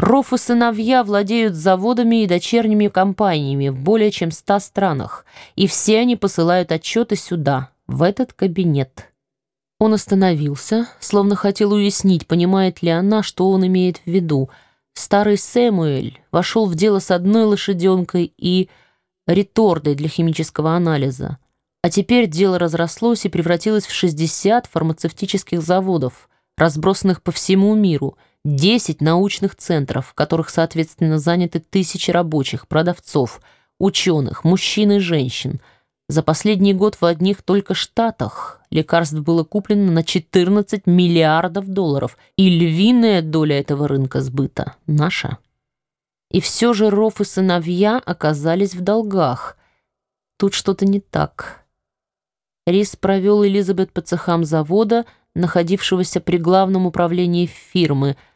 Роф и сыновья владеют заводами и дочерними компаниями в более чем ста странах, и все они посылают отчеты сюда, в этот кабинет. Он остановился, словно хотел уяснить, понимает ли она, что он имеет в виду. Старый Сэмуэль вошел в дело с одной лошаденкой и ретордой для химического анализа. А теперь дело разрослось и превратилось в 60 фармацевтических заводов, разбросанных по всему миру – 10 научных центров, в которых, соответственно, заняты тысячи рабочих, продавцов, ученых, мужчин и женщин. За последний год в одних только Штатах лекарств было куплено на 14 миллиардов долларов, и львиная доля этого рынка сбыта наша. И все же Ров и сыновья оказались в долгах. Тут что-то не так. Рис провел Элизабет по цехам завода, находившегося при главном управлении фирмы –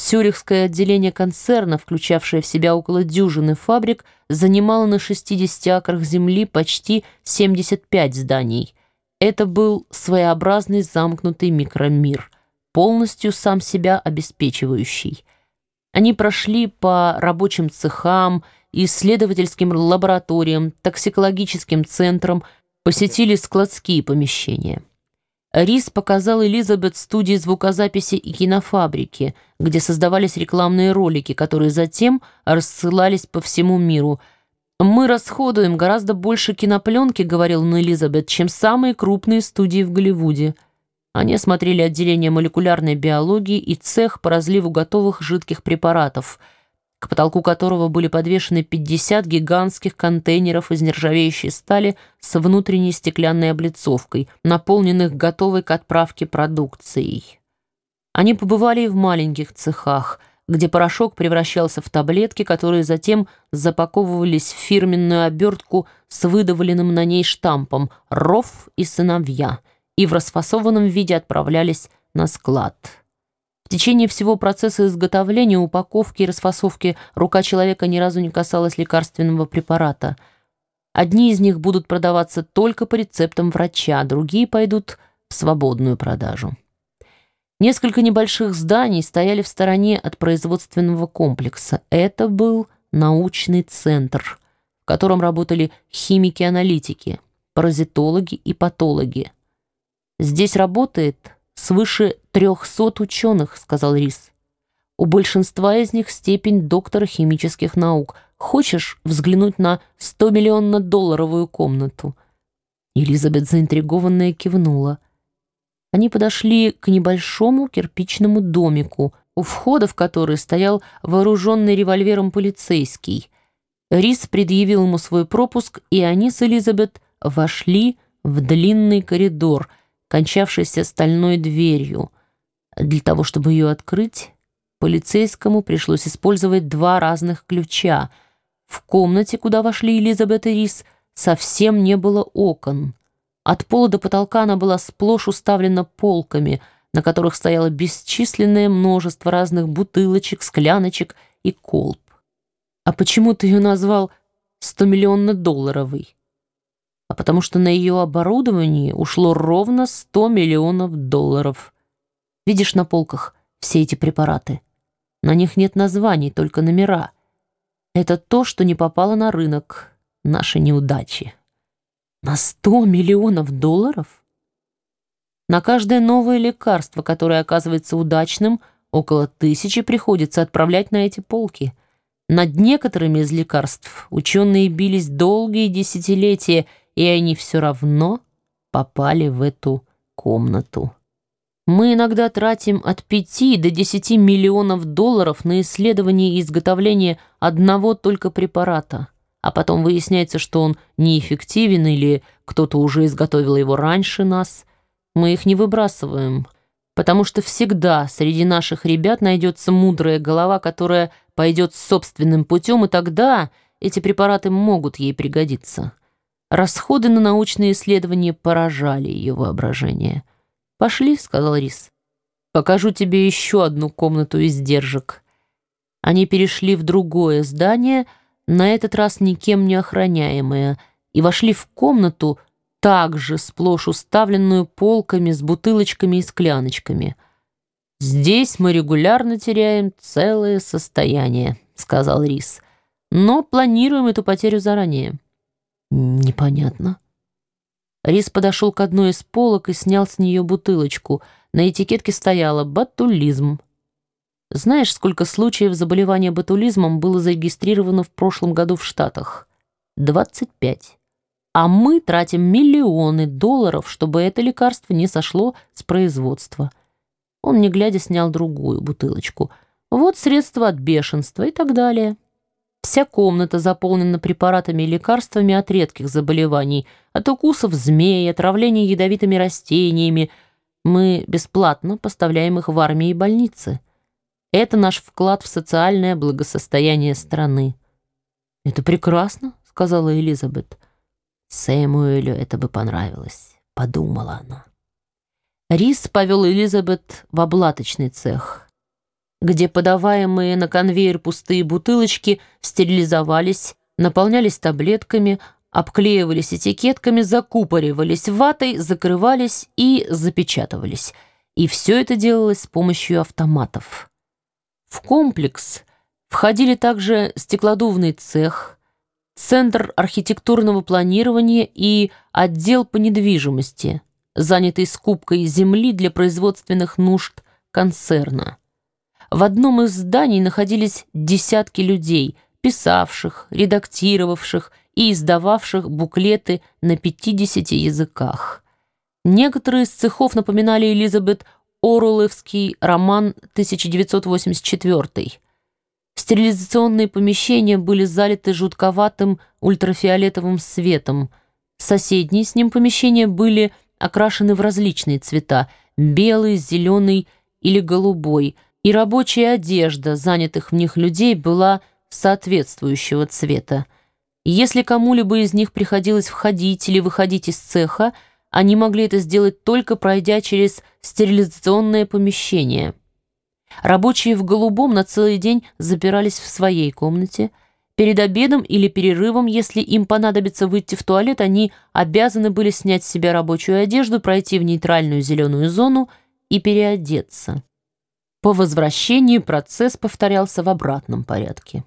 Сюрихское отделение концерна, включавшее в себя около дюжины фабрик, занимало на 60 акрах земли почти 75 зданий. Это был своеобразный замкнутый микромир, полностью сам себя обеспечивающий. Они прошли по рабочим цехам, исследовательским лабораториям, токсикологическим центрам, посетили складские помещения. Рис показал Элизабет студии звукозаписи и кинофабрики, где создавались рекламные ролики, которые затем рассылались по всему миру. «Мы расходуем гораздо больше кинопленки», — говорил он Элизабет, «чем самые крупные студии в Голливуде». Они осмотрели отделение молекулярной биологии и цех по разливу готовых жидких препаратов — к потолку которого были подвешены 50 гигантских контейнеров из нержавеющей стали с внутренней стеклянной облицовкой, наполненных готовой к отправке продукцией. Они побывали и в маленьких цехах, где порошок превращался в таблетки, которые затем запаковывались в фирменную обертку с выдавленным на ней штампом «Ров и сыновья» и в расфасованном виде отправлялись на склад. В течение всего процесса изготовления, упаковки и расфасовки рука человека ни разу не касалась лекарственного препарата. Одни из них будут продаваться только по рецептам врача, другие пойдут в свободную продажу. Несколько небольших зданий стояли в стороне от производственного комплекса. Это был научный центр, в котором работали химики-аналитики, паразитологи и патологи. Здесь работает свыше трехсот ученых», — сказал Рис. «У большинства из них степень доктора химических наук. Хочешь взглянуть на 100-миллионно-долларовую комнату?» Элизабет заинтригованная кивнула. Они подошли к небольшому кирпичному домику, у входа в который стоял вооруженный револьвером полицейский. Рис предъявил ему свой пропуск, и они с Элизабет вошли в длинный коридор, кончавшийся стальной дверью — для того, чтобы ее открыть, полицейскому пришлось использовать два разных ключа. В комнате, куда вошли Элизабет и Рис, совсем не было окон. От пола до потолка она была сплошь уставлена полками, на которых стояло бесчисленное множество разных бутылочек, скляночек и колб. «А почему ты ее назвал стомиллионно-долларовой?» «А потому что на ее оборудование ушло ровно 100 миллионов долларов». Видишь на полках все эти препараты? На них нет названий, только номера. Это то, что не попало на рынок. Наши неудачи. На сто миллионов долларов? На каждое новое лекарство, которое оказывается удачным, около тысячи приходится отправлять на эти полки. Над некоторыми из лекарств ученые бились долгие десятилетия, и они все равно попали в эту комнату. Мы иногда тратим от 5 до 10 миллионов долларов на исследование и изготовление одного только препарата, а потом выясняется, что он неэффективен или кто-то уже изготовил его раньше нас. Мы их не выбрасываем, потому что всегда среди наших ребят найдется мудрая голова, которая пойдет собственным путем, и тогда эти препараты могут ей пригодиться. Расходы на научные исследования поражали ее воображение. «Пошли», — сказал Рис. «Покажу тебе еще одну комнату издержек». Они перешли в другое здание, на этот раз никем не охраняемое, и вошли в комнату, также сплошь уставленную полками с бутылочками и скляночками. «Здесь мы регулярно теряем целое состояние», — сказал Рис. «Но планируем эту потерю заранее». «Непонятно». Рис подошел к одной из полок и снял с нее бутылочку. На этикетке стояло «Батулизм». Знаешь, сколько случаев заболевания ботулизмом было зарегистрировано в прошлом году в Штатах? 25. А мы тратим миллионы долларов, чтобы это лекарство не сошло с производства. Он, не глядя, снял другую бутылочку. Вот средства от бешенства и так далее. Вся комната заполнена препаратами и лекарствами от редких заболеваний, от укусов змей, отравления ядовитыми растениями. Мы бесплатно поставляем их в армии и больницы. Это наш вклад в социальное благосостояние страны. «Это прекрасно», — сказала Элизабет. Сэмуэлю это бы понравилось, подумала она. Рис повел Элизабет в облаточный цех, где подаваемые на конвейер пустые бутылочки стерилизовались, наполнялись таблетками, обклеивались этикетками, закупоривались ватой, закрывались и запечатывались. И все это делалось с помощью автоматов. В комплекс входили также стеклодувный цех, Центр архитектурного планирования и отдел по недвижимости, занятый скупкой земли для производственных нужд концерна. В одном из зданий находились десятки людей, писавших, редактировавших и издававших буклеты на 50 языках. Некоторые из цехов напоминали Элизабет Оруэлловский роман 1984. Стерилизационные помещения были залиты жутковатым ультрафиолетовым светом. Соседние с ним помещения были окрашены в различные цвета – белый, зеленый или голубой, и рабочая одежда занятых в них людей была соответствующего цвета. Если кому-либо из них приходилось входить или выходить из цеха – они могли это сделать только пройдя через стерилизационное помещение. Рабочие в голубом на целый день запирались в своей комнате. Перед обедом или перерывом, если им понадобится выйти в туалет, они обязаны были снять с себя рабочую одежду, пройти в нейтральную зеленую зону и переодеться. По возвращении процесс повторялся в обратном порядке.